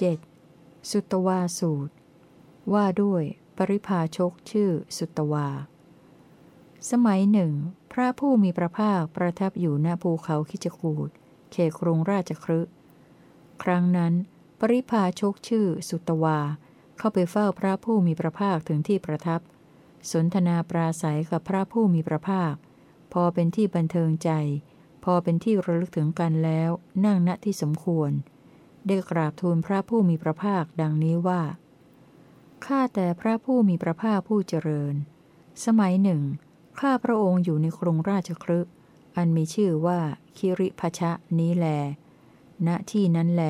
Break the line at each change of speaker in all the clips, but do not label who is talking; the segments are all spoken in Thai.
7. สุตวาสูตร ว่าด้วยปริพาชกชื่อสุตวา สมัยหนึ่ง พระผู้มีพระภาคประทับอยู่ณภูเขาคิจกูดเขตกรุงราชครึครั้งนั้น ปริพาชกชื่อสุตวา เข้าไปเฝ้าพระผู้มีพระภาคถึงที่ประทับ สนทนาปราศัยกับพระผู้มีพระภาค พอเป็นที่บันเทิงใจ พอเป็นที่ระลึกถึงกันแล้ว นั่งณที่สมควร ได้กราบทูลพระผู้มีพระภาคดังนี้ว่า ข้าแต่พระผู้มีพระภาคผู้เจริญ สมัยหนึ่ง ข้าพระองค์อยู่ในกรุงราชครึอันมีชื่อว่าคิริพชะนี้แล ณ ที่นั้นแล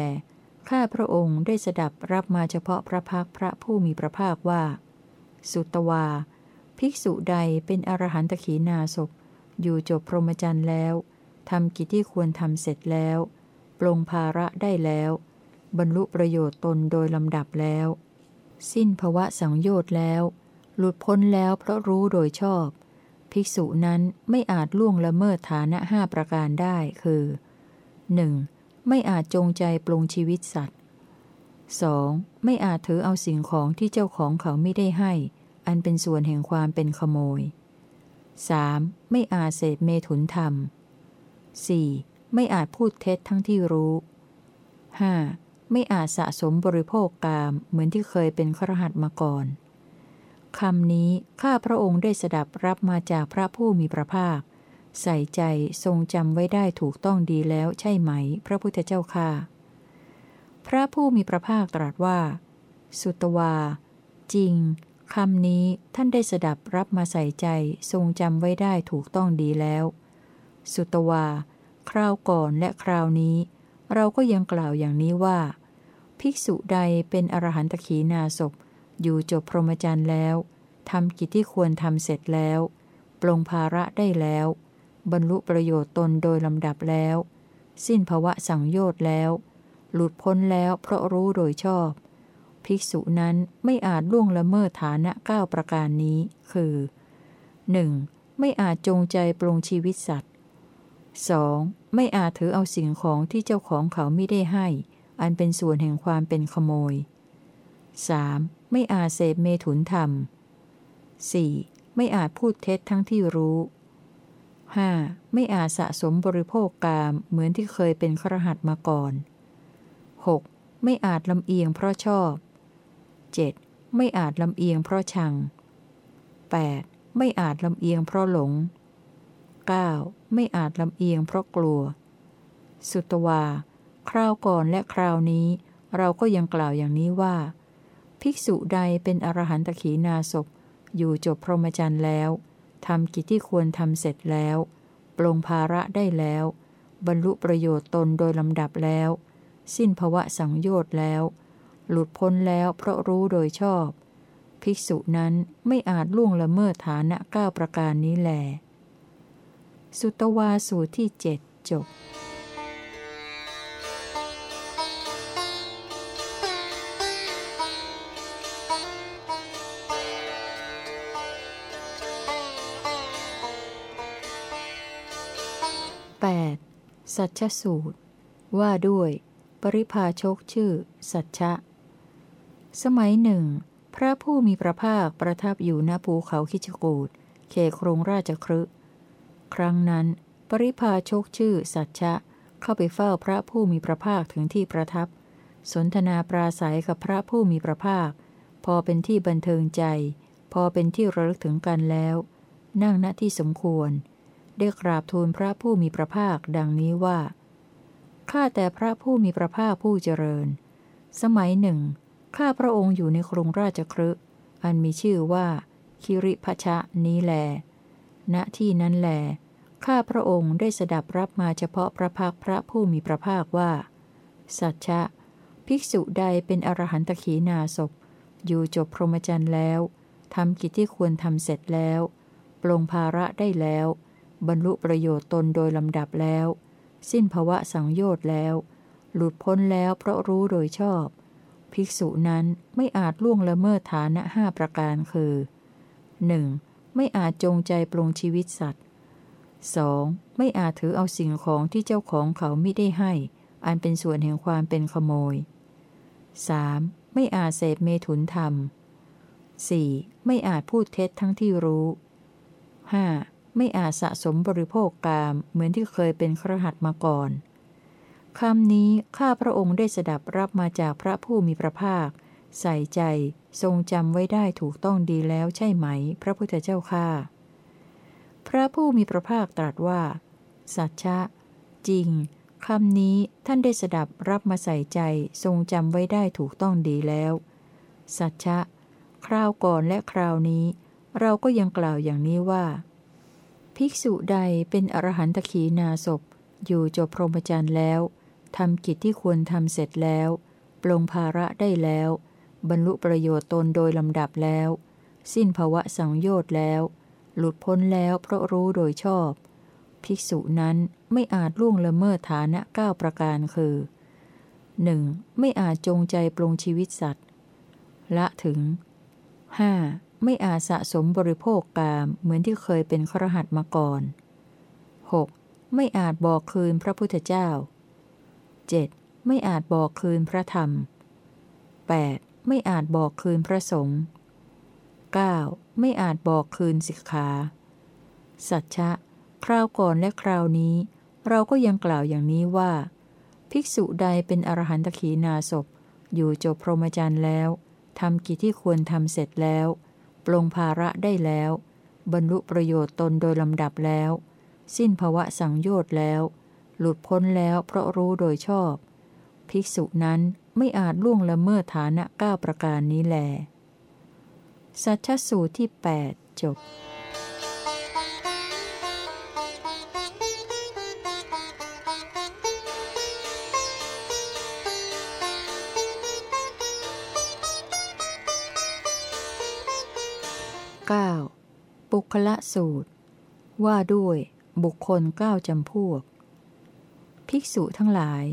ข้าพระองค์ได้สดับรับมาเฉพาะพระพักพระผู้มีพระภาคว่า สุตวา ภิกษุใดเป็นอรหันตขีนาศพอยู่จบพรหมจรรย์แล้วทำกิจที่ควรทำเสร็จแล้ว ปลงภาระได้แล้ว บรรลุประโยชน์ตนโดยลำดับแล้ว สิ้นภวะสังโยชน์แล้ว หลุดพ้นแล้วเพราะรู้โดยชอบ ภิกษุนั้นไม่อาจล่วงละเมิดฐานะห้าประการได้คือ 1. ไม่อาจจงใจปลงชีวิตสัตว์ 2. ไม่อาจถือเอาสิ่งของที่เจ้าของเขาไม่ได้ให้ อันเป็นส่วนแห่งความเป็นขโมย 3. ไม่อาจเสพเมถุนธรรม 4. ไม่อาจพูดเท็จทั้งที่รู้ 5. ไม่อาจสะสมบริโภคกามเหมือนที่เคยเป็นครหัสมาก่อนคำนี้ข้าพระองค์ได้สดับรับมาจากพระผู้มีพระภาค ใส่ใจทรงจำไว้ได้ถูกต้องดีแล้วใช่ไหม พระพุทธเจ้าค่ะ พระผู้มีพระภาคตรัสว่า สุตวา จริงคำนี้ท่านได้สดับรับมาใส่ใจทรงจำไว้ได้ถูกต้องดีแล้ว สุตวา คราวก่อนและคราวนี้ เราก็ยังกล่าวอย่างนี้ว่า ภิกษุใดเป็นอรหันตขีนาศพอยู่จบพรหมจรรย์แล้วทำกิจที่ควรทำเสร็จแล้ว ปลงภาระได้แล้ว บรรลุประโยชน์ตนโดยลำดับแล้ว สิ้นภวะสังโยชน์แล้ว หลุดพ้นแล้วเพราะรู้โดยชอบ ภิกษุนั้นไม่อาจล่วงละเมิดฐานะเก้าประการนี้ คือ 1. ไม่อาจจงใจปลงชีวิตสัตว์ 2. ไม่อาจถือเอาสิ่งของที่เจ้าของเขาไม่ได้ให้ อันเป็นส่วนแห่งความเป็นขโมย 3. ไม่อาจเสพเมถุนธรรม 4. ไม่อาจพูดเท็จทั้งที่รู้ 5. ไม่อาจสะสมบริโภคกามเหมือนที่เคยเป็นครหัสมาก่อน 6. ไม่อาจลำเอียงเพราะชอบ 7. ไม่อาจลำเอียงเพราะชัง 8. ไม่อาจลำเอียงเพราะหลง 9. ไม่อาจลำเอียงเพราะกลัว สุตวา คราวก่อนและคราวนี้ เราก็ยังกล่าวอย่างนี้ว่า ภิกษุใดเป็นอรหันตขีนาศพอยู่จบพรหมจรรย์แล้วทำกิจที่ควรทำเสร็จแล้ว ปลงภาระได้แล้ว บรรลุประโยชน์ตนโดยลำดับแล้ว สิ้นภวะสังโยชน์แล้ว หลุดพ้นแล้วเพราะรู้โดยชอบ ภิกษุนั้นไม่อาจล่วงละเมิดฐานะเก้าประการนี้แหล สุตวาสูตรที่เจ็ดจบแปดสัชสูตร ว่าด้วย ปริพาชกชื่อ สัชชะ สมัยหนึ่ง พระผู้มีพระภาคประทับอยู่ณภูเขาคิชกูดเขครงราชครึ ครั้งนั้น ปริพาชกชื่อสัจชะ เข้าไปเฝ้าพระผู้มีพระภาคถึงที่ประทับ สนทนาปราศัยกับพระผู้มีพระภาค พอเป็นที่บันเทิงใจ พอเป็นที่ระลึกถึงกันแล้ว นั่งณที่สมควร ได้กราบทูลพระผู้มีพระภาคดังนี้ว่าข้าแต่พระผู้มีพระภาคผู้เจริญ สมัยหนึ่ง ข้าพระองค์อยู่ในกรุงราชครึอันมีชื่อว่า คิริพชะนี้แล ณที่นั้นแล ข้าพระองค์ได้สดับรับมาเฉพาะพระพักพระผู้มีพระภาคว่า สัจชะ ภิกษุใดเป็นอรหันตขีนาศพ อยู่จบพรหมจรรย์แล้วทำกิจที่ควรทำเสร็จแล้ว ปลงภาระได้แล้ว บรรลุประโยชน์ตนโดยลำดับแล้ว สิ้นภวะสังโยชน์แล้ว หลุดพ้นแล้วเพราะรู้โดยชอบ ภิกษุนั้นไม่อาจล่วงละเมิดฐานะห้าประการคือ 1. ไม่อาจจงใจปรงชีวิตสัตว์ 2. ไม่อาจถือเอาสิ่งของที่เจ้าของเขาไม่ได้ให้ อันเป็นส่วนแห่งความเป็นขโมย 3. ไม่อาจเสพเมถุนธรรม 4. ไม่อาจพูดเท็จทั้งที่รู้ 5. ไม่อาจสะสมบริโภคกามเหมือนที่เคยเป็นครหัสมาก่อนคำนี้ข้าพระองค์ได้สดับรับมาจากพระผู้มีพระภาค ใส่ใจ ทรงจำไว้ได้ถูกต้องดีแล้วใช่ไหม พระพุทธเจ้าข้าพระผู้มีพระภาคตรัสว่า สัจชะ จริงคำนี้ท่านได้สดับรับมาใส่ใจทรงจำไว้ได้ถูกต้องดีแล้ว สัจชะ คราวก่อนและคราวนี้ เราก็ยังกล่าวอย่างนี้ว่า ภิกษุใดเป็นอรหันตขีนาศพอยู่จบพรหมจรรย์แล้วทำกิจที่ควรทำเสร็จแล้ว ปลงภาระได้แล้ว บรรลุประโยชน์ตนโดยลำดับแล้ว สิ้นภาวะสังโยชน์แล้ว หลุดพ้นแล้วเพราะรู้โดยชอบ ภิกษุนั้นไม่อาจล่วงละเมิดฐานะเก้าประการคือ 1. ไม่อาจจงใจปลงชีวิตสัตว์ ละถึง 5. ไม่อาจสะสมบริโภคกามเหมือนที่เคยเป็นครหัสมาก่อน 6. ไม่อาจบอกคืนพระพุทธเจ้า 7. ไม่อาจบอกคืนพระธรรม 8. ไม่อาจบอกคืนพระสงฆ์ 9. ไม่อาจบอกคืนสิกขา สัจชะ คราวก่อนและคราวนี้ เราก็ยังกล่าวอย่างนี้ว่า ภิกษุใดเป็นอรหันตขีนาศพ อยู่จบพรหมจรรย์แล้วทำกิจที่ควรทำเสร็จแล้ว ปลงภาระได้แล้ว บรรลุประโยชน์ตนโดยลำดับแล้ว สิ้นภวะสังโยชน์แล้ว หลุดพ้นแล้วเพราะรู้โดยชอบ ภิกษุนั้น ไม่อาจล่วงละเมิดฐานะก้าประการนี้แล สัชสูตรที่ 8 จบ 9. ปุคละสูตร ว่าด้วยบุคคลเก้าจำพวก ภิกษุทั้งหลาย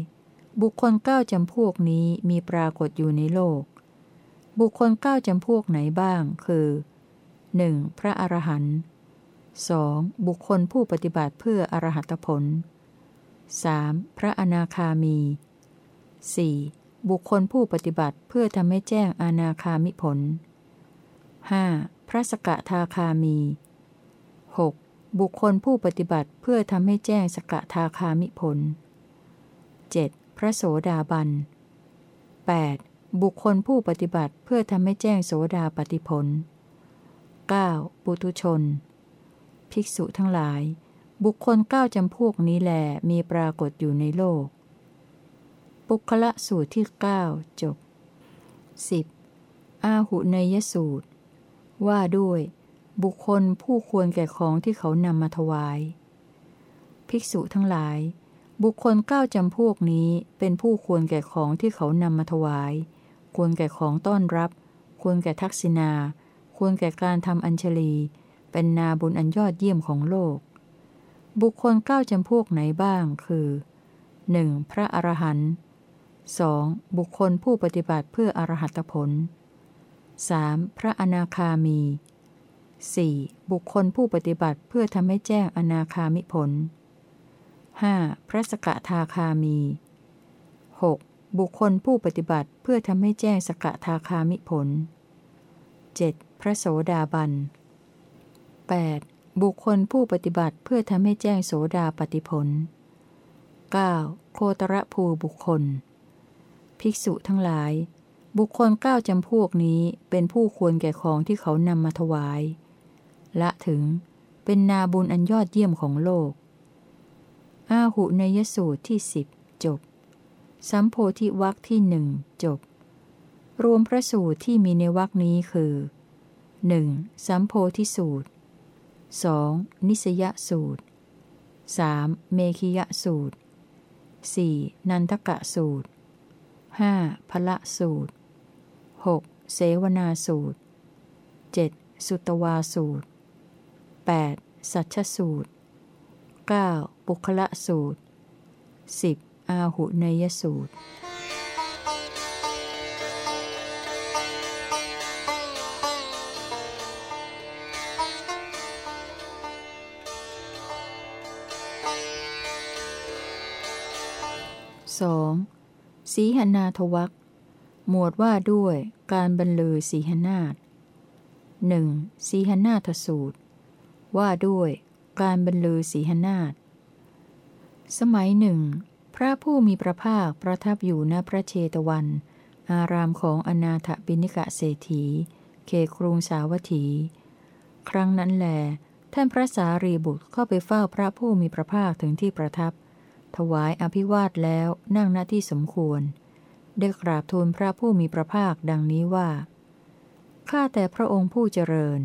บุคคลเก้าจำพวกนี้มีปรากฏอยู่ในโลก บุคคลเก้าจำพวกไหนบ้าง คือ 1. พระอรหันต์ 2. บุคคลผู้ปฏิบัติเพื่ออรหัตผล 3. พระอนาคามี 4. บุคคลผู้ปฏิบัติเพื่อทำให้แจ้งอนาคามิผล 5. พระสกทาคามี 6. บุคคลผู้ปฏิบัติเพื่อทำให้แจ้งสกทาคามิผล 7. ระโสดาบัน 8. บุคคลผู้ปฏิบัติเพื่อทำให้แจ้งโสดาปฏิผล 9. ปุตุชน ภิกษุทั้งหลาย บุคคลเก้าจำพวกนี้แหลมีปรากฏอยู่ในโลก ปุคละสูตรที่ 9 จบ 10. อาหุเนยสูตร ว่าด้วย บุคคลผู้ควรแก่ของที่เขานำมาถวาย ภิกษุทั้งหลาย บุคคลเก้าจำพวกนี้เป็นผู้ควรแก่ของที่เขานำมาถวาย ควรแก่ของต้อนรับ ควรแก่ทักษิณา ควรแก่การทำอัญชลี เป็นนาบุญอันยอดเยี่ยมของโลก บุคคลเก้าจำพวกไหนบ้าง คือ 1. พระอรหันต์ 2. บุคคลผู้ปฏิบัติเพื่ออรหัตผล 3. พระอนาคามี 4. บุคคลผู้ปฏิบัติเพื่อทำให้แจ้งอนาคามิผล 5. พระสกทาคามี 6. บุคคลผู้ปฏิบัติเพื่อทำให้แจ้งสกทาคามิผล 7. พระโสดาบัน 8. บุคคลผู้ปฏิบัติเพื่อทำให้แจ้งโสดาปฏิผล 9. โคตรภูบุคคล ภิกษุทั้งหลาย บุคคลเก้าจำพวกนี้เป็นผู้ควรแก่ของที่เขานำมาถวาย ละถึงเป็นนาบุญอันยอดเยี่ยมของโลก อาหุนยสูตรที่สิบจบ สัมโพธิวักที่หนึ่งจบ รวมพระสูตรที่มีในวักนี้คือ 1. สัมโพธิสูตร 2. นิสยสูตร 3. เมขิยสูตร 4. นันทกะสูตร 5. พละสูตร 6. เสวนาสูตร 7. สุตวาสูตร 8. สัชสูตร 9. ปุคละสูตร 10. อาหุเนยสูตรสองสีหนาทวักหมวดว่าด้วยการบรรลือสีหนาฏหนึ่งสีหนาทสูตร ว่าด้วย การบรรลือสีหนาฏสมัยหนึ่ง พระผู้มีพระภาคประทับอยู่ณพระเชตวัน อารามของอนาถบิณิกะเศรษฐี เขครุงสาวัตถี ครั้งนั้นแหลท่านพระสารีบุตรเข้าไปเฝ้าพระผู้มีพระภาคถึงที่ประทับ ถวายอภิวาทแล้วนั่งหน้าที่สมควร ได้กราบทูลพระผู้มีพระภาคดังนี้ว่า ข้าแต่พระองค์ผู้เจริญ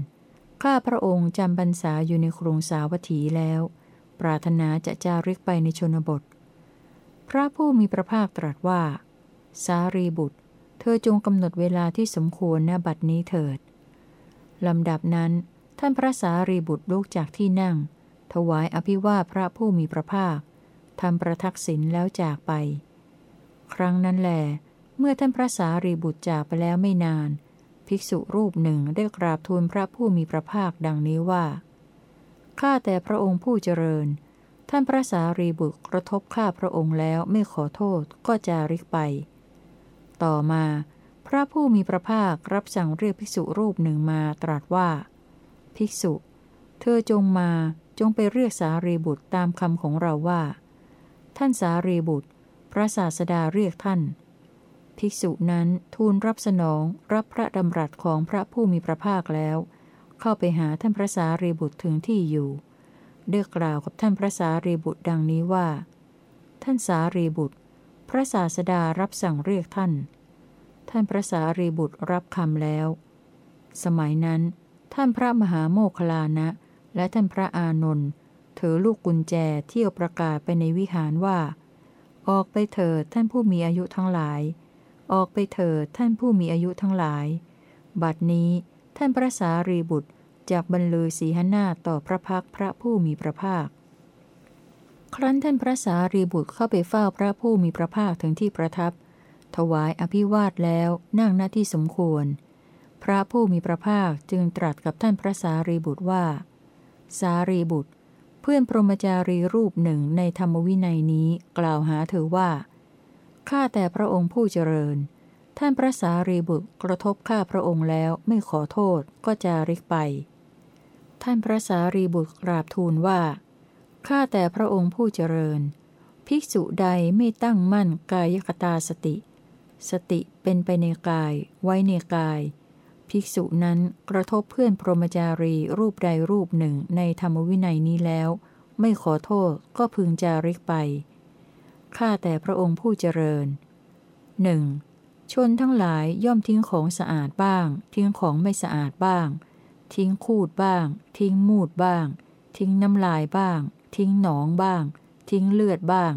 ข้าพระองค์จำบรรษาอยู่ในกรุงสาวัตถีแล้ว ปรารถนาจะจาริกไปในชนบท พระผู้มีพระภาคตรัสว่า สารีบุตร เธอจงกำหนดเวลาที่สมควรณบัดนี้เถิดลำดับนั้น ท่านพระสารีบุตรลุกจากที่นั่ง ถวายอภิวาพระผู้มีพระภาคทำประทักษิณแล้วจากไป ครั้งนั้นแหลเมื่อท่านพระสารีบุตรจากไปแล้วไม่นาน ภิกษุรูปหนึ่งได้กราบทูลพระผู้มีพระภาคดังนี้ว่า ข้าแต่พระองค์ผู้เจริญ ท่านพระสารีบุตรกระทบข้าพระองค์แล้วไม่ขอโทษก็จาริกไป ต่อมา พระผู้มีพระภาครับสั่งเรียกภิกษุรูปหนึ่งมาตรัสว่า ภิกษุ เธอจงมาจงไปเรียกสารีบุตรตามคำของเราว่า ท่านสารีบุตร พระศาสดาเรียกท่าน ภิกษุนั้นทูลรับสนองรับพระดำรัสของพระผู้มีพระภาคแล้ว เข้าไปหาท่านพระสารีบุตรถึงที่อยู่เด้กล่าวกับท่านพระสารีบุตรดังนี้ว่า ท่านสารีบุตร พระศาสดารับสั่งเรียกท่าน ท่านพระสารีบุตรรับคำแล้ว สมัยนั้น ท่านพระมหาโมคลานะ และท่านพระอานนท์ถือลูกกุญแจเที่ยวประกาศไปในวิหารว่า ออกไปเถิดท่านผู้มีอายุทั้งหลาย ออกไปเถิดท่านผู้มีอายุทั้งหลาย บัดนี้ท่านพระสารีบุตรจากบรรลือสีหนาต่อพระพักพระผู้มีพระภาค ครั้นท่านพระสารีบุตรเข้าไปเฝ้าพระผู้มีพระภาคถึงที่ประทับ ถวายอภิวาทแล้วนั่งหน้าที่สมควร พระผู้มีพระภาคจึงตรัสกับท่านพระสารีบุตรว่า สารีบุตร เพื่อนพรหมจารีรูปหนึ่งในธรรมวินัยนี้กล่าวหาเธอว่า ข้าแต่พระองค์ผู้เจริญ ท่านพระสารีบุตรกระทบข้าพระองค์แล้วไม่ขอโทษก็จาริกไป ท่านพระสารีบุตรกราบทูลว่า ข้าแต่พระองค์ผู้เจริญ ภิกษุใดไม่ตั้งมั่นกายกตาสติ สติเป็นไปในกาย ไว้ในกาย ภิกษุนั้นกระทบเพื่อนพรหมจารีรูปใดรูปหนึ่งในธรรมวินัยนี้แล้ว ไม่ขอโทษก็พึงจาริกไป ข้าแต่พระองค์ผู้เจริญหนึ่งชนทั้งหลายย่อมทิ้งของสะอาดบ้าง ทิ้งของไม่สะอาดบ้าง ทิ้งคูดบ้าง ทิ้งมูดบ้าง ทิ้งน้ำลายบ้าง ทิ้งหนองบ้าง ทิ้งเลือดบ้าง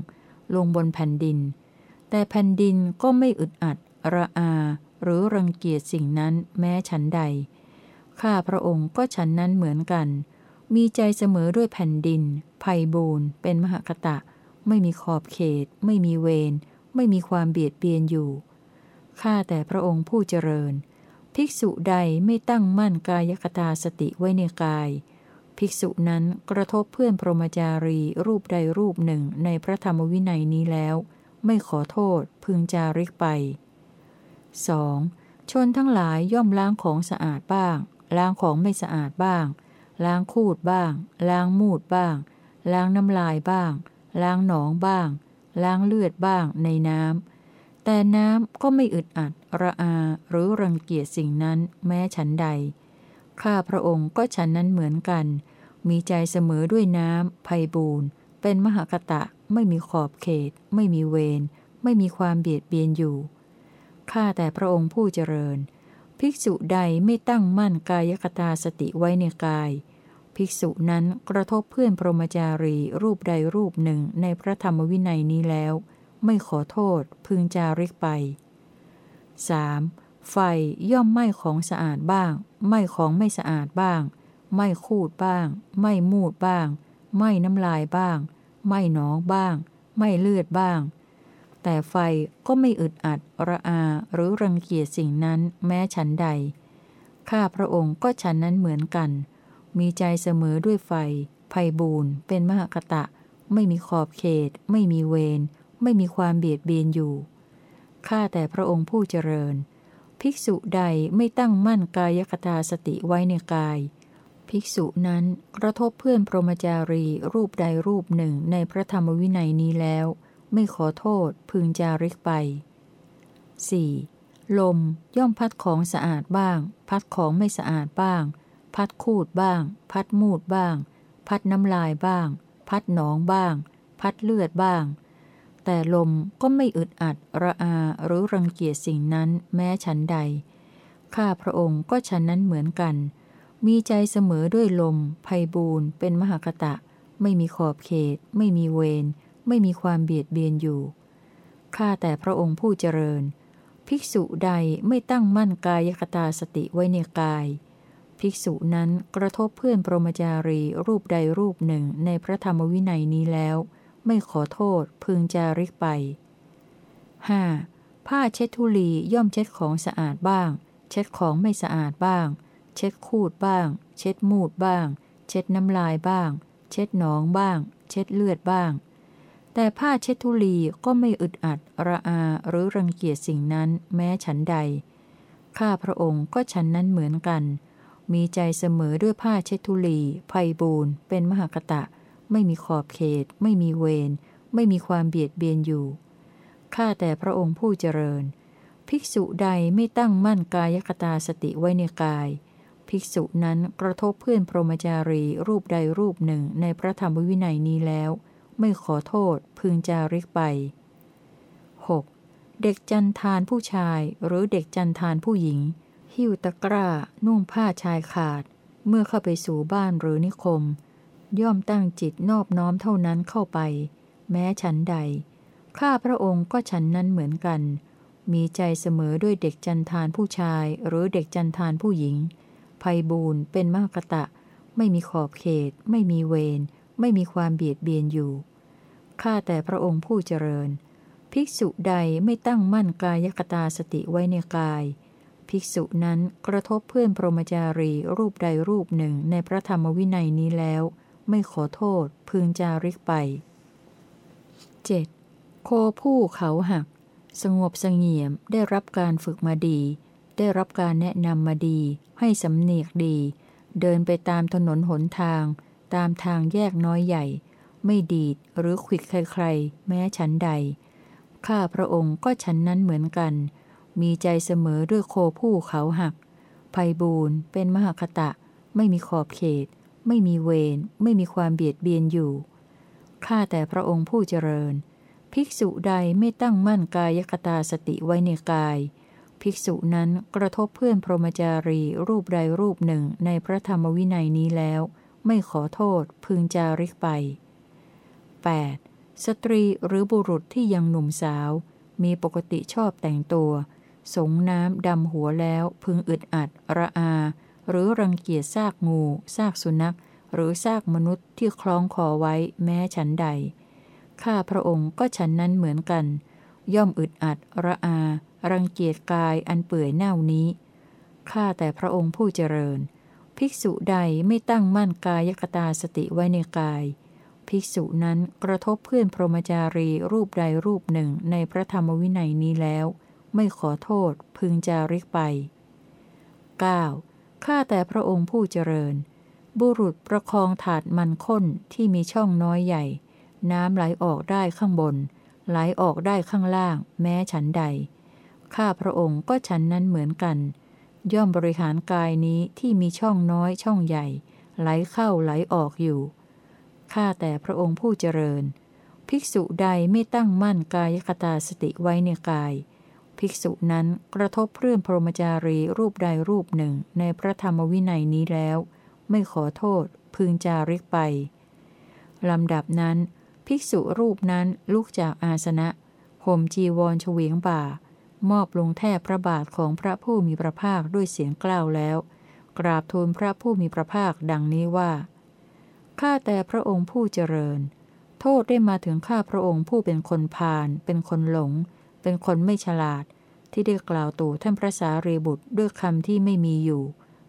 ลงบนแผ่นดิน แต่แผ่นดินก็ไม่อึดอัด ระอา หรือรังเกียจสิ่งนั้นแม้ฉันใด ข้าพระองค์ก็ฉันนั้นเหมือนกัน มีใจเสมอด้วยแผ่นดินภัยบูนเป็นมหคตะ ไม่มีขอบเขต ไม่มีเวร ไม่มีความเบียดเบียนอยู่ ข้าแต่พระองค์ผู้เจริญ ภิกษุใดไม่ตั้งมั่นกายคตาสติไว้ในกาย ภิกษุนั้นกระทบเพื่อนพรหมจารีรูปใดรูปหนึ่งในพระธรรมวินัยนี้แล้ว ไม่ขอโทษพึงจาริกไป 2. ชนทั้งหลายย่อมล้างของสะอาดบ้าง ล้างของไม่สะอาดบ้าง ล้างคูดบ้าง ล้างมูดบ้าง ล้างน้ำลายบ้าง ล้างหนองบ้าง ล้างเลือดบ้างในน้ำ แต่น้ำก็ไม่อึดอัด ระอาหรือรังเกียจสิ่งนั้นแม้ฉันใด ข้าพระองค์ก็ฉันนั้นเหมือนกัน มีใจเสมอด้วยน้ำภัยบูนเป็นมหากตะไม่มีขอบเขต ไม่มีเวรไม่มีความเบียดเบียนอยู่ ข้าแต่พระองค์ผู้เจริญ ภิกษุใดไม่ตั้งมั่นกายคตาสติไว้ในกาย ภิกษุนั้นกระทบเพื่อนพรหมจารีรูปใดรูปหนึ่งในพระธรรมวินัยนี้แล้ว ไม่ขอโทษ พึงจาริกไป 3. ไฟย่อมไหม้ของสะอาดบ้างไหม้ของไม่สะอาดบ้างไหม้คูดบ้างไหม้มูดบ้างไหม้น้ำลายบ้างไหม้หนองบ้างไหม้เลือดบ้าง แต่ไฟก็ไม่อึดอัดระอาหรือรังเกียจสิ่งนั้นแม้ฉันใด ข้าพระองค์ก็ฉันนั้นเหมือนกัน มีใจเสมอด้วยไฟภัยบูนเป็นมหคตะ ไม่มีขอบเขต ไม่มีเวร ไม่มีความเบียดเบียนอยู่ ข้าแต่พระองค์ผู้เจริญ ภิกษุใดไม่ตั้งมั่นกายคตาสติไว้ในกาย ภิกษุนั้นกระทบเพื่อนพรหมจารีรูปใดรูปหนึ่งในพระธรรมวินัยนี้แล้ว ไม่ขอโทษพึงจาริกไป 4. ลมย่อมพัดของสะอาดบ้าง พัดของไม่สะอาดบ้าง พัดคูดบ้าง พัดมูดบ้าง พัดน้ำลายบ้าง พัดหนองบ้าง พัดเลือดบ้าง แต่ลมก็ไม่อึดอัดระอาหรือรังเกียจสิ่งนั้นแม้ฉันใด ข้าพระองค์ก็ฉันนั้นเหมือนกัน มีใจเสมอด้วยลมภัยบูนเป็นมหากตะ ไม่มีขอบเขต ไม่มีเวรไม่มีความเบียดเบียนอยู่ข้าแต่พระองค์ผู้เจริญ ภิกษุใดไม่ตั้งมั่นกายคตาสติไว้ในกาย ภิกษุนั้นกระทบเพื่อนปรมจารีรูปใดรูปหนึ่งในพระธรรมวินัยนี้แล้ว ไม่ขอโทษพึงจาริกไป 5. ผ้าเช็ดทุลีย่อมเช็ดของสะอาดบ้าง เช็ดของไม่สะอาดบ้าง เช็ดคูดบ้าง เช็ดมูดบ้าง เช็ดน้ำลายบ้าง เช็ดหนองบ้าง เช็ดเลือดบ้าง แต่ผ้าเช็ดทุลีก็ไม่อึดอัดระอาหรือรังเกียจสิ่งนั้นแม้ฉันใด ข้าพระองค์ก็ฉันนั้นเหมือนกัน มีใจเสมอด้วยผ้าเช็ดทุลีภัยบูนเป็นมหากตะ ไม่มีขอบเขต ไม่มีเวร ไม่มีความเบียดเบียนอยู่ ข้าแต่พระองค์ผู้เจริญ ภิกษุใดไม่ตั้งมั่นกายคตาสติไว้ในกาย ภิกษุนั้นกระทบเพื่อนพรหมจารีรูปใดรูปหนึ่งในพระธรรมวินัยนี้แล้ว ไม่ขอโทษ พึงจาริกไป 6. เด็กจันทานผู้ชายหรือเด็กจันทานผู้หญิง หิ้วตะกร้า นุ่งผ้าชายขาด เมื่อเข้าไปสู่บ้านหรือนิคม ย่อมตั้งจิตนอบน้อมเท่านั้นเข้าไป แม้ฉันใด ข้าพระองค์ก็ฉันนั้นเหมือนกัน มีใจเสมอด้วยเด็กจันทานผู้ชายหรือเด็กจันทานผู้หญิงภัยบูนเป็นมากตะ ไม่มีขอบเขต ไม่มีเวรไม่มีความเบียดเบียนอยู่ ข้าแต่พระองค์ผู้เจริญ ภิกษุใดไม่ตั้งมั่นกายคตาสติไว้ในกาย ภิกษุนั้นกระทบเพื่อนพรหมจารีรูปใดรูปหนึ่งในพระธรรมวินัยนี้แล้ว ไม่ขอโทษ พึงจาริกไป 7. โคผู้เขาหัก สงบสงเงียมได้รับการฝึกมาดี ได้รับการแนะนำมาดี ให้สำเนียกดี เดินไปตามถนนหนทาง ตามทางแยกน้อยใหญ่ ไม่ดีดหรือขิดใครๆ แม้ฉันใด ข้าพระองค์ก็ฉันนั้นเหมือนกัน มีใจเสมอด้วยโคผู้เขาหักภัยบูนเป็นมหคตะ ไม่มีขอบเขต ไม่มีเวร ไม่มีความเบียดเบียนอยู่ ข้าแต่พระองค์ผู้เจริญ ภิกษุใดไม่ตั้งมั่นกายคตาสติไว้ในกาย ภิกษุนั้นกระทบเพื่อนพรหมจารีรูปใดรูปหนึ่งในพระธรรมวินัยนี้แล้ว ไม่ขอโทษพึงจาริกไป 8. สตรีหรือบุรุษที่ยังหนุ่มสาว มีปกติชอบแต่งตัว สงน้ำดำหัวแล้วพึงอึดอัดระอา หรือรังเกียจซากงูซากสุนัข หรือซากมนุษย์ที่คล้องคอไว้แม้ฉันใด ข้าพระองค์ก็ฉันนั้นเหมือนกัน ย่อมอึดอัดระอา รังเกียจกายอันเปื่อยเน่านี้ ข้าแต่พระองค์ผู้เจริญ ภิกษุใดไม่ตั้งมั่นกายกตาสติไว้ในกาย ภิกษุนั้นกระทบเพื่อนพรหมจารีรูปใดรูปหนึ่งในพระธรรมวินัยนี้แล้ว ไม่ขอโทษ พึงจาริกไป 9. ข้าแต่พระองค์ผู้เจริญ บุรุษประคองถาดมันข้นที่มีช่องน้อยใหญ่ น้ำไหลออกได้ข้างบน ไหลออกได้ข้างล่าง แม้ฉันใด ข้าพระองค์ก็ฉันนั้นเหมือนกัน ย่อมบริหารกายนี้ที่มีช่องน้อยช่องใหญ่ ไหลเข้าไหลออกอยู่ ข้าแต่พระองค์ผู้เจริญ ภิกษุใดไม่ตั้งมั่นกายคตาสติไว้ในกาย ภิกษุนั้นกระทบเพื่อนพรหมจารีรูปใดรูปหนึ่งในพระธรรมวินัยนี้แล้ว ไม่ขอโทษ พึงจาริกไป ลำดับนั้น ภิกษุรูปนั้นลุกจากอาสนะห่มจีวรเฉวียงบ่า มอบลงแทบพระบาทของพระผู้มีพระภาคด้วยเสียงกล่าวแล้ว กราบทูลพระผู้มีพระภาคดังนี้ว่าข้าแต่พระองค์ผู้เจริญ โทษได้มาถึงข้าพระองค์ผู้เป็นคนพาลเป็นคนหลง เป็นคนไม่ฉลาด ที่ได้กล่าวตู่ท่านพระสารีบุตรด้วยคำที่ไม่มีอยู่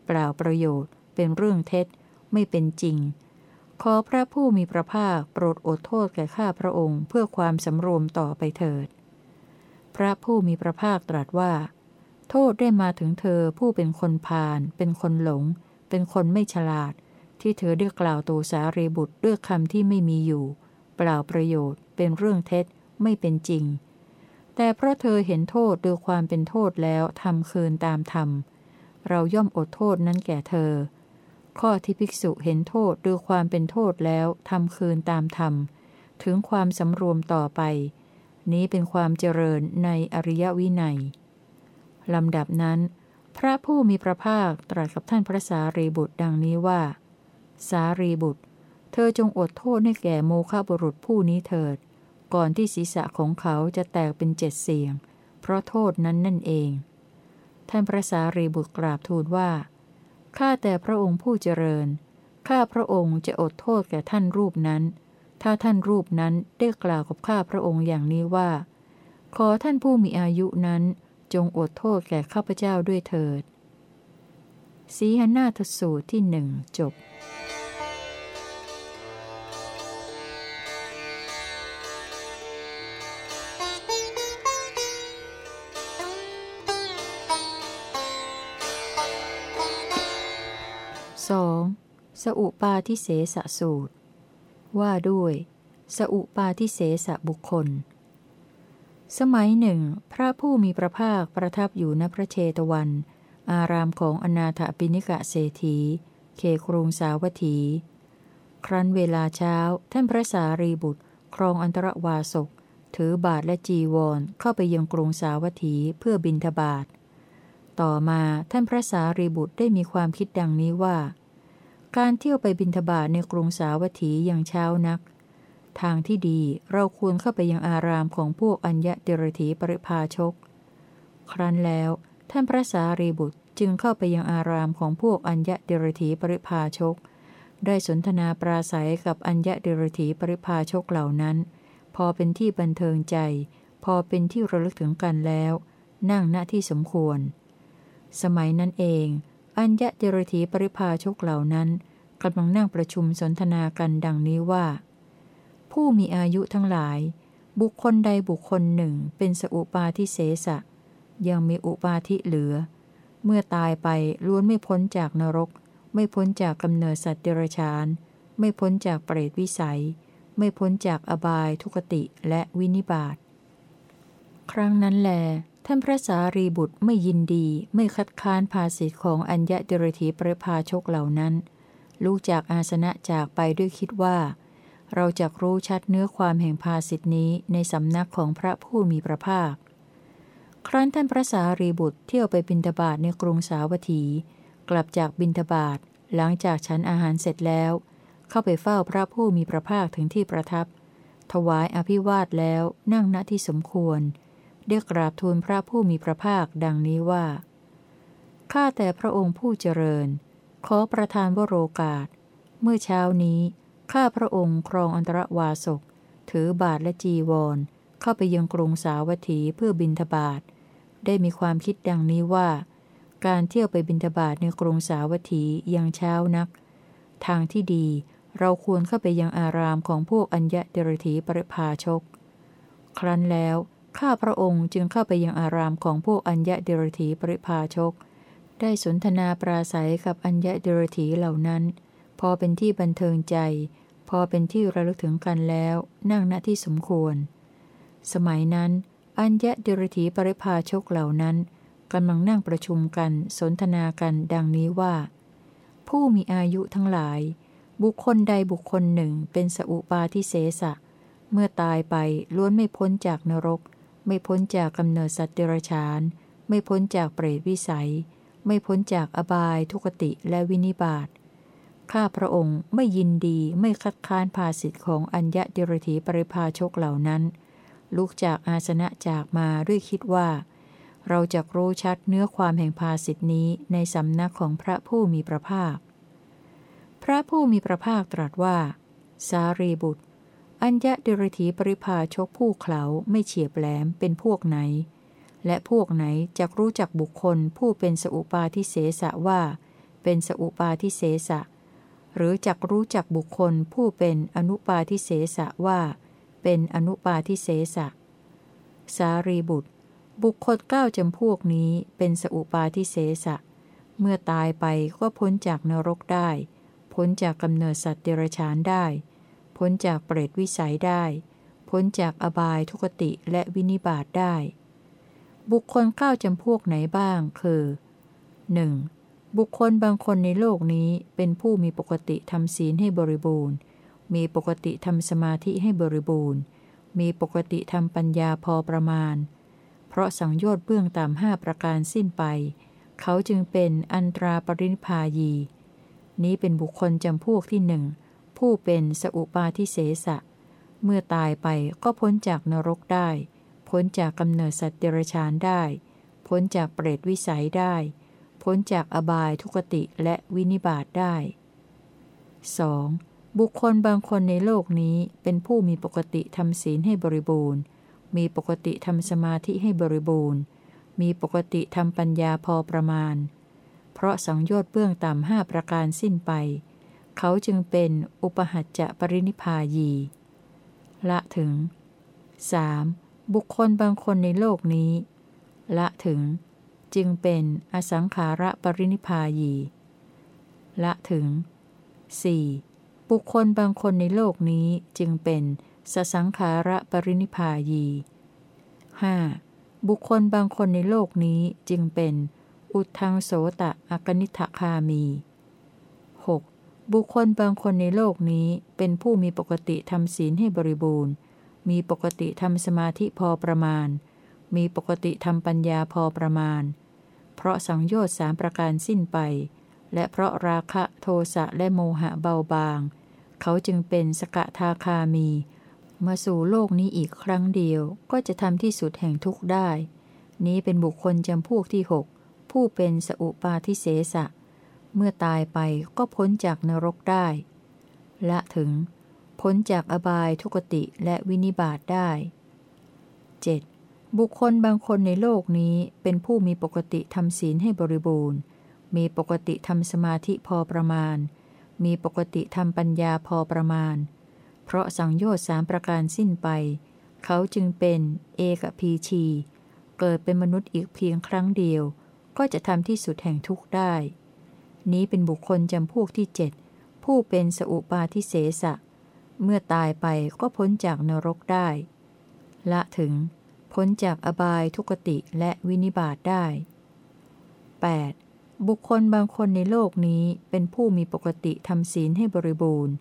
เปล่าประโยชน์ เป็นเรื่องเท็จ ไม่เป็นจริง ขอพระผู้มีพระภาคโปรดอดโทษแก่ข้าพระองค์ เพื่อความสำรวมต่อไปเถิด พระผู้มีพระภาคตรัสว่า โทษได้มาถึงเธอผู้เป็นคนพาลเป็นคนหลง เป็นคนไม่ฉลาด ที่เธอได้กล่าวตูสารีบุตรด้วยคำที่ไม่มีอยู่ เปล่าประโยชน์ เป็นเรื่องเท็จ ไม่เป็นจริง แต่เพราะเธอเห็นโทษโดยความเป็นโทษแล้วทำคืนตามธรรม เราย่อมอดโทษนั้นแก่เธอ ข้อที่ภิกษุเห็นโทษโดยความเป็นโทษแล้วทำคืนตามธรรม ถึงความสำรวมต่อไป นี้เป็นความเจริญในอริยวินัยลำดับนั้น พระผู้มีพระภาคตรัสกับท่านพระสารีบุตรดังนี้ว่า สารีบุตร เธอจงอดโทษให้แก่โมฆะบุรุษผู้นี้เถิด ก่อนที่ศีรษะของเขาจะแตกเป็นเจ็ดเสียง เพราะโทษนั้นนั่นเอง ท่านพระสารีบุตรกราบทูลว่า ข้าแต่พระองค์ผู้เจริญ ข้าพระองค์จะอดโทษแก่ท่านรูปนั้น ถ้าท่านรูปนั้นได้กล่าวกับข้าพระองค์อย่างนี้ว่า ขอท่านผู้มีอายุนั้นจงอดโทษแก่ข้าพเจ้าด้วยเถิด สีหนาทสูตรที่หนึ่งจบ สอุปาทิเสสสูตร ว่าด้วย สอุปาทิเสสบุคคล สมัยหนึ่ง พระผู้มีพระภาคประทับอยู่ณพระเชตวัน อารามของอนาถปิณิกะเศรษฐีเขครุงสาวัตถี ครั้นเวลาเช้า ท่านพระสารีบุตร ครองอันตรวาสก ถือบาทและจีวรเข้าไปยังกรุงสาวัตถีเพื่อบินทบาท ต่อมาท่านพระสารีบุตรได้มีความคิดดังนี้ว่า การเที่ยวไปบินทบาทในกรุงสาวัตถีอย่างเช้านัก ทางที่ดีเราควรเข้าไปยังอารามของพวกอัญญเดรถีปริภาชก ครั้นแล้ว ท่านพระสารีบุตรจึงเข้าไปยังอารามของพวกอัญญเดรถีปริภาชก ได้สนทนาปราศัยกับอัญญเดรถีปริภาชกเหล่านั้น พอเป็นที่บันเทิงใจ พอเป็นที่ระลึกถึงกันแล้ว นั่งณที่สมควร สมัยนั้นเอง อัญญเดรถีปริภาชกเหล่านั้นกำลังนั่งประชุมสนทนากันดังนี้ว่า ผู้มีอายุทั้งหลาย บุคคลใดบุคคลหนึ่งเป็นสอุปาทิเสสะ ยังมีอุปาทิเหลือ เมื่อตายไปล้วนไม่พ้นจากนรก ไม่พ้นจากกำเนิดสัตว์เดรัจฉาน ไม่พ้นจากเปรตวิสัย ไม่พ้นจากอบายทุกติและวินิบาตครั้งนั้นแล ท่านพระสารีบุตรไม่ยินดีไม่คัดค้านภาสิทธิของอัญญเดรธีปริภาชกเหล่านั้น ลูกจากอาสนะจากไปด้วยคิดว่า เราจะรู้ชัดเนื้อความแห่งภาสิทธินี้ในสำนักของพระผู้มีพระภาค ครั้นท่านพระสารีบุตรเที่ยวไปบินทบาทในกรุงสาวัตถี กลับจากบินทบาทหลังจากฉันอาหารเสร็จแล้ว เข้าไปเฝ้าพระผู้มีพระภาคถึงที่ประทับ ถวายอภิวาทแล้วนั่งณที่สมควร เรียกราบทูลพระผู้มีพระภาคดังนี้ว่า ข้าแต่พระองค์ผู้เจริญ ขอประทานวโรกาส เมื่อเช้านี้ ข้าพระองค์ครองอันตรวาสก ถือบาทและจีวร เข้าไปยังกรุงสาวัตถีเพื่อบินทบาท ได้มีความคิดดังนี้ว่า การเที่ยวไปบินทบาทในกรุงสาวัตถียังเช้านัก ทางที่ดีเราควรเข้าไปยังอารามของพวกอัญญเดรถีปริภาชก ครั้นแล้ว ข้าพระองค์จึงเข้าไปยังอารามของพวกอัญญเดรถีปริภาชก ได้สนทนาปราศัยกับอัญญเดรถีเหล่านั้น พอเป็นที่บันเทิงใจ พอเป็นที่ระลึกถึงกันแล้ว นั่งณที่สมควร สมัยนั้น อัญญเดรถีปริภาชกเหล่านั้นกำลังนั่งประชุมกันสนทนากันดังนี้ว่า ผู้มีอายุทั้งหลาย บุคคลใดบุคคลหนึ่งเป็นสอุปาทิเสสะ เมื่อตายไปล้วนไม่พ้นจากนรก ไม่พ้นจากกำเนิดสัตว์เดรัจฉาน ไม่พ้นจากเปรตวิสัย ไม่พ้นจากอบายทุกติและวินิบาตข้าพระองค์ไม่ยินดีไม่คัดค้านภาสิทธิของอัญญเดรถีปริภาชกเหล่านั้น ลุกจากอาสนะจากมาด้วยคิดว่า เราจะรู้ชัดเนื้อความแห่งภาสิทธินี้ในสำนักของพระผู้มีพระภาค พระผู้มีพระภาคตรัสว่า สารีบุตร อัญญเดรถีปริภาชกผู้เขาไม่เฉียบแหลมเป็นพวกไหน และพวกไหนจะรู้จักบุคคลผู้เป็นสอุปาทิเสสะว่า เป็นสอุปาทิเสสะ หรือจักรู้จักบุคคลผู้เป็นอนุปาทิเสสะว่า เป็นอนุปาทิเสสะ สารีบุตร บุคคลเก้าจำพวกนี้เป็นสอุปาทิเสสะ เมื่อตายไปก็พ้นจากนรกได้ พ้นจากกำเนิดสัตว์เดรัจฉานได้ พ้นจากเปรตวิสัยได้ พ้นจากอบายทุกติและวินิบาตได้ บุคคลเก้าจำพวกไหนบ้าง คือ 1. บุคคลบางคนในโลกนี้เป็นผู้มีปกติทำศีลให้บริบูรณ์ มีปกติทำสมาธิให้บริบูรณ์ มีปกติทำปัญญาพอประมาณ เพราะสังโยชน์เบื้องต่ำห้าประการสิ้นไป เขาจึงเป็นอันตราปรินิพายี นี้เป็นบุคคลจำพวกที่หนึ่ง ผู้เป็นสอุปาทิเสสะ เมื่อตายไปก็พ้นจากนรกได้ พ้นจากกำเนิดสัตว์เดรัจฉานได้ พ้นจากเปรตวิสัยได้ พ้นจากอบายทุกติและวินิบาตได้ 2. บุคคลบางคนในโลกนี้เป็นผู้มีปกติทำศีลให้บริบูรณ์ มีปกติทำสมาธิให้บริบูรณ์ มีปกติทำปัญญาพอประมาณ เพราะสังโยชน์เบื้องต่ำห้าประการสิ้นไปเเขาจึงเป็นอุปหัจจะปรินิพายี ละถึง 3. บุคคลบางคนในโลกนี้ ละถึง จึงเป็นอสังขาระปรินิพายี ละถึง 4. บุคคลบางคนในโลกนี้จึงเป็นสสังขาระปรินิพายี 5. บุคคลบางคนในโลกนี้จึงเป็น อุทังโสตะอกนิทคามี บุคคลบางคนในโลกนี้เป็นผู้มีปกติทำศีลให้บริบูรณ์ มีปกติทำสมาธิพอประมาณ มีปกติทำปัญญาพอประมาณ เพราะสังโยชน์สามประการสิ้นไป และเพราะราคะโทสะและโมหะเบาบาง เขาจึงเป็นสกทาคามี มาสู่โลกนี้อีกครั้งเดียว ก็จะทำที่สุดแห่งทุกข์ได้ นี้เป็นบุคคลจำพวกที่หกผู้เป็นสอุปาทิเสสะ เมื่อตายไปก็พ้นจากนรกได้ละถึง พ้นจากอบายทุกติและวินิบาตได้ 7. บุคคลบางคนในโลกนี้เป็นผู้มีปกติทำศีลให้บริบูรณ์ มีปกติทำสมาธิพอประมาณ มีปกติทำปัญญาพอประมาณ เพราะสังโยชน์สามประการสิ้นไป เขาจึงเป็นเอกพีชี เกิดเป็นมนุษย์อีกเพียงครั้งเดียว ก็จะทำที่สุดแห่งทุกข์ได้ นี้เป็นบุคคลจำพวกที่เจ็ดผู้เป็นสอุปาทิเสสะ เมื่อตายไปก็พ้นจากนรกได้ ละถึง พ้นจากอบายทุกติและวินิบาตได้ 8. บุคคลบางคนในโลกนี้เป็นผู้มีปกติทำศีลให้บริบูรณ์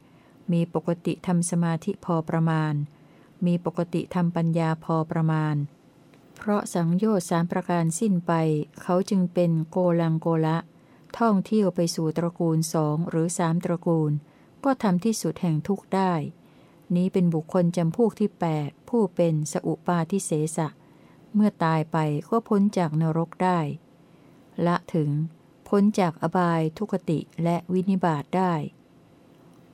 มีปกติทำสมาธิพอประมาณ มีปกติทำปัญญาพอประมาณ เพราะสังโยชน์สามประการสิ้นไป เขาจึงเป็นโกลังโกละ ท่องเที่ยวไปสู่ตระกูลสองหรือสามตระกูล ก็ทำที่สุดแห่งทุกได้ นี้เป็นบุคคลจำพวกที่แปดผู้เป็นสอุปาทิเสสะ เมื่อตายไปก็พ้นจากนรกได้ ละถึง พ้นจากอบายทุกติและวินิบาตได้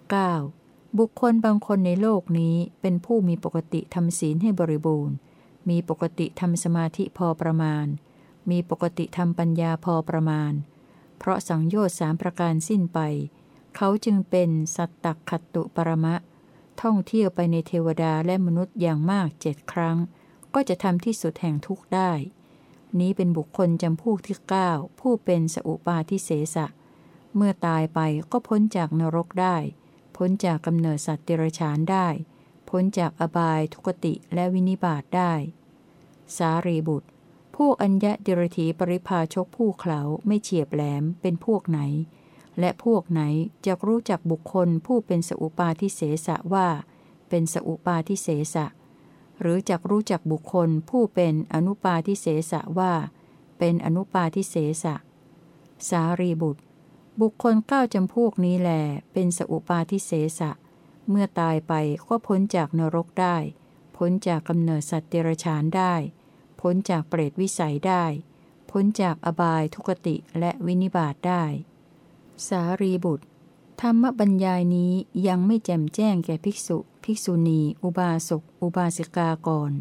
9. บุคคลบางคนในโลกนี้เป็นผู้มีปกติทำศีลให้บริบูรณ์ มีปกติทำสมาธิพอประมาณ มีปกติทำปัญญาพอประมาณ เพราะสังโยชน์สามประการสิ้นไป เขาจึงเป็นสัตตขัตตุปรมะ ท่องเที่ยวไปในเทวดาและมนุษย์อย่างมากเจ็ดครั้ง ก็จะทำที่สุดแห่งทุกข์ได้ นี้เป็นบุคคลจำพวกที่เก้าผู้เป็นสอุปาทิเสสะ เมื่อตายไปก็พ้นจากนรกได้ พ้นจากกำเนิดสัตว์เดรัจฉานได้ พ้นจากอบายทุกติและวินิบาตได้ สารีบุตร พวกอัญญะเดรถีปริภาชกผู้เขาไม่เฉียบแหลมเป็นพวกไหน และพวกไหนจะรู้จักบุคคลผู้เป็นสอุปาทิเสสะว่า เป็นสอุปาทิเสสะ หรือจักรู้จักบุคคลผู้เป็นอนุปาทิเสสะว่า เป็นอนุปาทิเสสะ สารีบุตร บุคคลเก้าจำพวกนี้แหลเป็นสอุปาทิเสสะ เมื่อตายไปก็พ้นจากนรกได้ พ้นจากกำเนิดสัตว์เดรัจฉานได้ พ้นจากเปรตวิสัยได้ พ้นจากอบายทุกติและวินิบาตได้ สารีบุตร ธรรมบัญญายนี้ยังไม่แจ่มแจ้งแก่ภิกษุ ภิกษุณี อุบาสก อุบาสิกาก่อน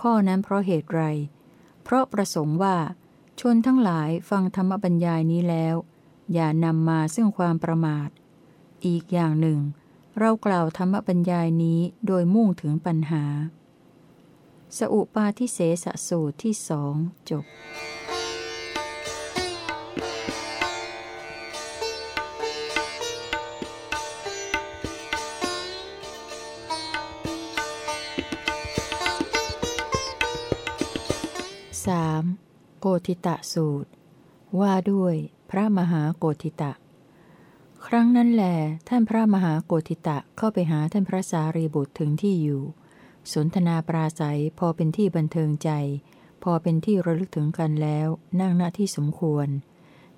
ข้อนั้นเพราะเหตุไร เพราะประสงค์ว่า ชนทั้งหลายฟังธรรมบัญญายนี้แล้ว อย่านำมาซึ่งความประมาท อีกอย่างหนึ่ง เรากล่าวธรรมบัญญายนี้โดยมุ่งถึงปัญหา สอุปาทิเสสสูตรที่สองจบ 3. โกธิตะสูตร ว่าด้วยพระมหาโกธิตะ ครั้งนั้นแหลท่านพระมหาโกธิตะเข้าไปหาท่านพระสารีบุตรถึงที่อยู่ สนทนาปราศัยพอเป็นที่บันเทิงใจ พอเป็นที่ระลึกถึงกันแล้วนั่งหน้าที่สมควร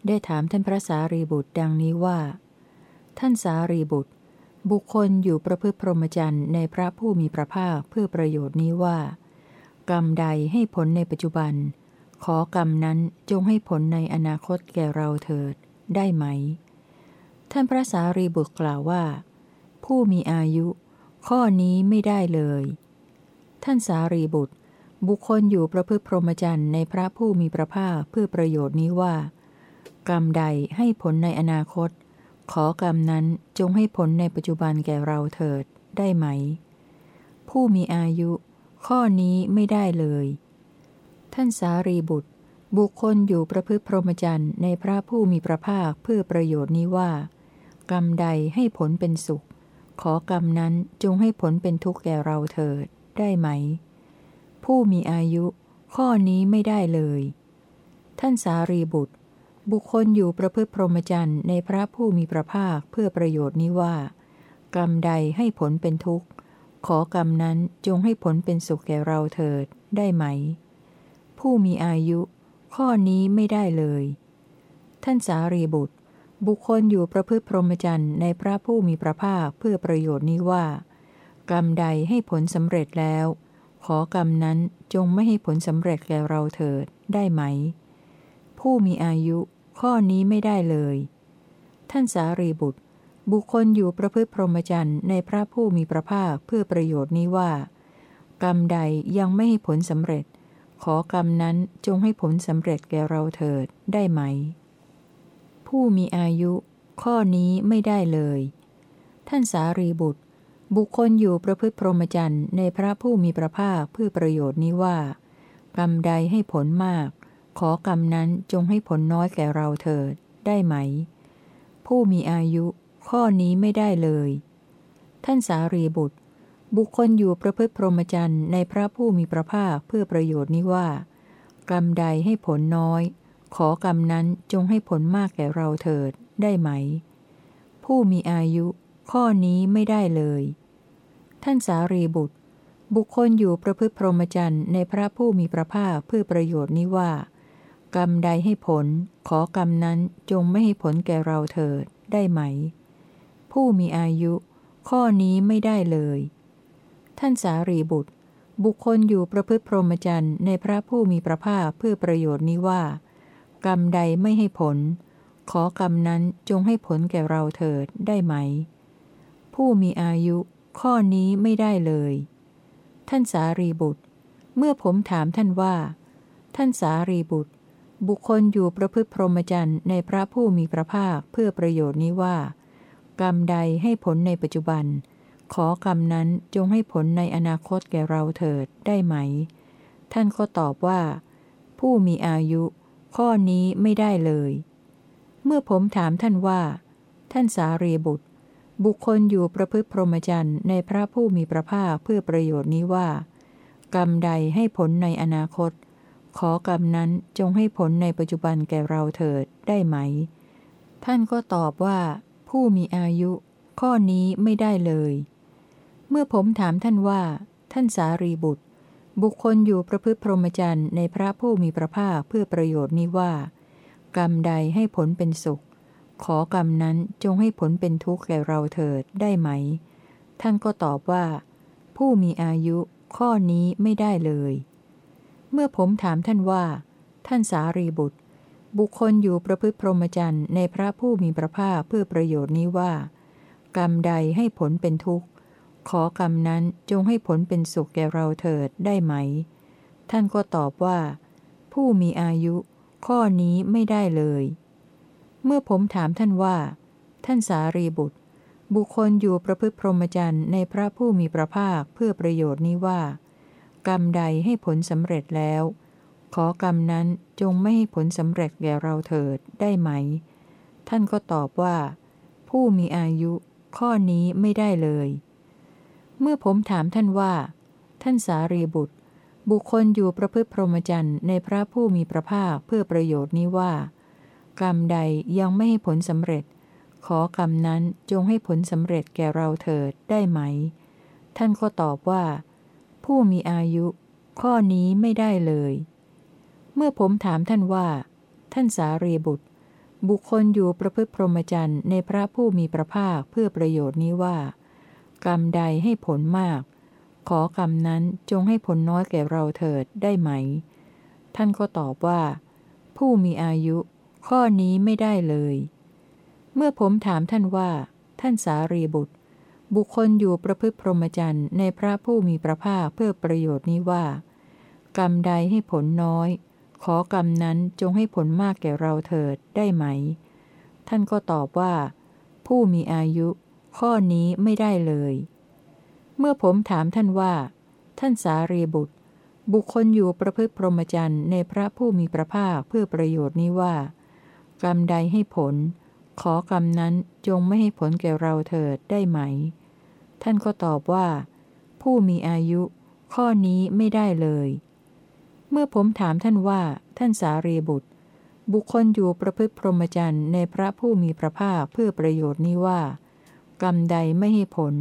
ได้ถามท่านพระสารีบุตรดังนี้ว่า ท่านสารีบุตร บุคคลอยู่ประพฤติพรหมจรรย์ในพระผู้มีพระภาคเพื่อประโยชน์นี้ว่า กรรมใดให้ผลในปัจจุบัน ขอกรรมนั้นจงให้ผลในอนาคตแก่เราเถิด ได้ไหม ท่านพระสารีบุตรกล่าวว่า ผู้มีอายุ ข้อนี้ไม่ได้เลย ท่านสารีบุตร บุคคลอยู่ประพฤติพรหมจรรย์ในพระผู้มีพระภาคเพื่อประโยชน์นี้ว่า กรรมใดให้ผลในอนาคต ขอกรรมนั้นจงให้ผลในปัจจุบันแก่เราเถิดได้ไหม ผู้มีอายุ ข้อนี้ไม่ได้เลย ท่านสารีบุตร บุคคลอยู่ประพฤติพรหมจรรย์ในพระผู้มีพระภาคเพื่อประโยชน์นี้ว่า กรรมใดให้ผลเป็นสุข ขอกรรมนั้นจงให้ผลเป็นทุกข์แก่เราเถิด ได้ไหม ผู้มีอายุ ข้อนี้ไม่ได้เลย ท่านสารีบุตร บุคคลอยู่ประพฤติพรหมจรรย์ในพระผู้มีพระภาคเพื่อประโยชน์นี้ว่า กรรมใดให้ผลเป็นทุกข์ ขอกรรมนั้นจงให้ผลเป็นสุขแก่เราเถิดได้ไหม ผู้มีอายุ ข้อนี้ไม่ได้เลย ท่านสารีบุตร บุคคลอยู่ประพฤติพรหมจรรย์ในพระผู้มีพระภาคเพื่อประโยชน์นี้ว่า กรรมใดให้ผลสำเร็จแล้ว ขอกรรมนั้นจงไม่ให้ผลสำเร็จแก่เราเถิดได้ไหม ผู้มีอายุข้อนี้ไม่ได้เลย ท่านสารีบุตร บุคคลอยู่ประพฤติพรหมจรรย์ในพระผู้มีพระภาคเพื่อประโยชน์นี้ว่า กรรมใดยังไม่ให้ผลสำเร็จ ขอกรรมนั้นจงให้ผลสำเร็จแก่เราเถิดได้ไหม ผู้มีอายุ ข้อนี้ไม่ได้เลย ท่านสารีบุตร บุคคลอยู่ประพฤติพรหมจรรย์ในพระผู้มีพระภาคเพื่อประโยชน์นี้ว่า กรรมใดให้ผลมาก ขอกรรมนั้นจงให้ผลน้อยแก่เราเถิด ได้ไหม ผู้มีอายุข้อนี้ไม่ได้เลย ท่านสารีบุตร บุคคลอยู่ประพฤติพรหมจรรย์ในพระผู้มีพระภาคเพื่อประโยชน์นี้ว่า กรรมใดให้ผลน้อย ขอกรรมนั้นจงให้ผลมากแก่เราเถิด ได้ไหม ผู้มีอายุ ข้อนี้ไม่ได้เลย ท่านสารีบุตร บุคคลอยู่ประพฤติพรหมจรรย์ในพระผู้มีพระภาคเพื่อประโยชน์นี้ว่า กรรมใดให้ผล ขอกรรมนั้นจงไม่ให้ผลแก่เราเถิดได้ไหม ผู้มีอายุ ข้อนี้ไม่ได้เลย ท่านสารีบุตร บุคคลอยู่ประพฤติพรหมจรรย์ในพระผู้มีพระภาคเพื่อประโยชน์นี้ว่า กรรมใดไม่ให้ผล ขอกรรมนั้นจงให้ผลแก่เราเถิดได้ไหม ผู้มีอายุ ข้อนี้ไม่ได้เลย ท่านสารีบุตร เมื่อผมถามท่านว่า ท่านสารีบุตร บุคคลอยู่ประพฤติพรหมจรรย์ในพระผู้มีพระภาคเพื่อประโยชน์นี้ว่า กรรมใดให้ผลในปัจจุบัน ขอกรรมนั้นจงให้ผลในอนาคตแก่เราเถิดได้ไหม ท่านก็ตอบว่า ผู้มีอายุ ข้อนี้ไม่ได้เลย เมื่อผมถามท่านว่า ท่านสารีบุตร บุคคลอยู่ประพฤติพรหมจรรย์ในพระผู้มีพระภาคเพื่อประโยชน์นี้ว่า กรรมใดให้ผลในอนาคต ขอกรรมนั้นจงให้ผลในปัจจุบันแก่เราเถิดได้ไหม ท่านก็ตอบว่า ผู้มีอายุ ข้อนี้ไม่ได้เลย เมื่อผมถามท่านว่า ท่านสารีบุตร บุคคลอยู่ประพฤติพรหมจรรย์ในพระผู้มีพระภาคเพื่อประโยชน์นี้ว่า กรรมใดให้ผลเป็นสุข ขอกรรมนั้นจงให้ผลเป็นทุกข์แก่เราเถิดได้ไหม ท่านก็ตอบว่า ผู้มีอายุข้อนี้ไม่ได้เลย เมื่อผมถามท่านว่า ท่านสารีบุตร บุคคลอยู่ประพฤติพรหมจรรย์ในพระผู้มีพระภาคเพื่อประโยชน์นี้ว่า กรรมใดให้ผลเป็นทุกข์ ขอกรรมนั้นจงให้ผลเป็นสุขแก่เราเถิดได้ไหม ท่านก็ตอบว่า ผู้มีอายุ ข้อนี้ไม่ได้เลย เมื่อผมถามท่านว่า ท่านสารีบุตร บุคคลอยู่ประพฤติพรหมจรรย์ในพระผู้มีพระภาคเพื่อประโยชน์นี้ว่า กรรมใดให้ผลสำเร็จแล้ว ขอกรรมนั้นจงไม่ให้ผลสำเร็จแก่เราเถิดได้ไหม ท่านก็ตอบว่า ผู้มีอายุข้อนี้ไม่ได้เลย เมื่อผมถามท่านว่า ท่านสารีบุตร บุคคลอยู่ประพฤติพรหมจรรย์ในพระผู้มีพระภาคเพื่อประโยชน์นี้ว่า กรรมใดยังไม่ให้ผลสำเร็จ ขอกรรมนั้นจงให้ผลสำเร็จแก่เราเถิดได้ไหม ท่านก็ตอบว่า ผู้มีอายุ ข้อนี้ไม่ได้เลย เมื่อผมถามท่านว่า ท่านสารีบุตร บุคคลอยู่ประพฤติพรหมจรรย์ในพระผู้มีพระภาคเพื่อประโยชน์นี้ว่า กรรมใดให้ผลมาก ขอกรรมนั้นจงให้ผลน้อยแก่เราเถิดได้ไหม ท่านก็ตอบว่า ผู้มีอายุ ข้อนี้ไม่ได้เลย เมื่อผมถามท่านว่า ท่านสารีบุตร บุคคลอยู่ประพฤติพรหมจรรย์ในพระผู้มีพระภาคเพื่อประโยชน์นี้ว่า กรรมใดให้ผลน้อย ขอกรรมนั้นจงให้ผลมากแก่เราเถิดได้ไหม ท่านก็ตอบว่า ผู้มีอายุ ข้อนี้ไม่ได้เลย เมื่อผมถามท่านว่า ท่านสารีบุตรบุคคลอยู่ประพฤติพรหมจรรย์ในพระผู้มีพระภาคเพื่อประโยชน์นี้ว่า กรรมใดให้ผล ขอกรรมนั้นจงไม่ให้ผลแก่เราเถิดได้ไหม ท่านก็ตอบว่า ผู้มีอายุ ข้อนี้ไม่ได้เลย เมื่อผมถามท่านว่า ท่านสารีบุตร บุคคลอยู่ประพฤติพรหมจรรย์ในพระผู้มีพระภาคเพื่อประโยชน์นี้ว่า กรรมใดไม่ให้ผล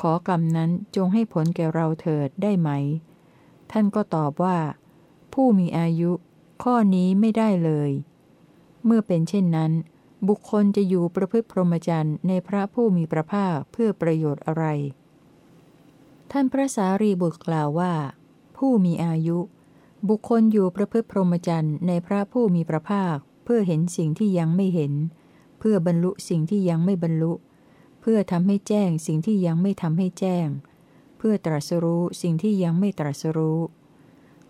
ขอกรรมนั้นจงให้ผลแก่เราเถิดได้ไหม ท่านก็ตอบว่า ผู้มีอายุ ข้อนี้ไม่ได้เลย เมื่อเป็นเช่นนั้น บุคคลจะอยู่ประพฤติพรหมจรรย์ในพระผู้มีพระภาคเพื่อประโยชน์อะไร ท่านพระสารีบุตรกล่าวว่า ผู้มีอายุ บุคคลอยู่ประพฤติพรหมจรรย์ในพระผู้มีพระภาค เพื่อเห็นสิ่งที่ยังไม่เห็น เพื่อบรรลุสิ่งที่ยังไม่บรรลุ เพื่อทำให้แจ้งสิ่งที่ยังไม่ทำให้แจ้ง เพื่อตรัสรู้สิ่งที่ยังไม่ตรัสรู้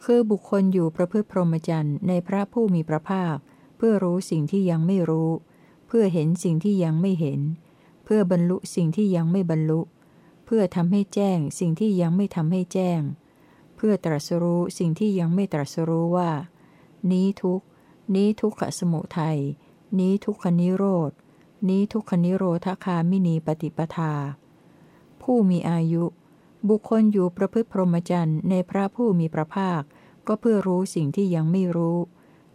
คือบุคคลอยู่ประพฤติพรหมจรรย์ในพระผู้มีพระภาค เพื่อรู้สิ่งที่ยังไม่รู้ เพื่อเห็นสิ่งที่ยังไม่เห็น เพื่อบรรลุสิ่งที่ยังไม่บรรลุ เพื่อทำให้แจ้งสิ่งที่ยังไม่ทำให้แจ้ง เพื่อตรัสรู้สิ่งที่ยังไม่ตรัสรู้ว่า นี้ทุกนี้ทุกขสมุทัยนี้ทุกขนิโรธนี้ทุกขนิโรธคามินีปฏิปทา ผู้มีอายุ บุคคลอยู่ประพฤติพรหมจรรย์ในพระผู้มีพระภาค ก็เพื่อรู้สิ่งที่ยังไม่รู้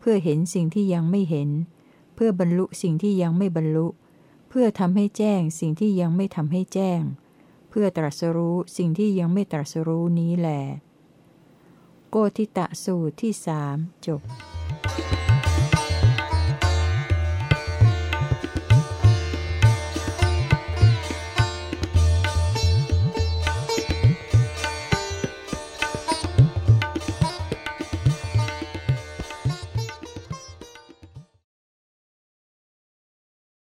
พื่อเห็นสิ่งที่ยังไม่เห็น เพื่อบรรลุสิ่งที่ยังไม่บรรลุ เพื่อทำให้แจ้งสิ่งที่ยังไม่ทำให้แจ้ง เพื่อตรัสรู้สิ่งที่ยังไม่ตรัสรู้นี้แหลโกธิตะสูตรที่สามจบ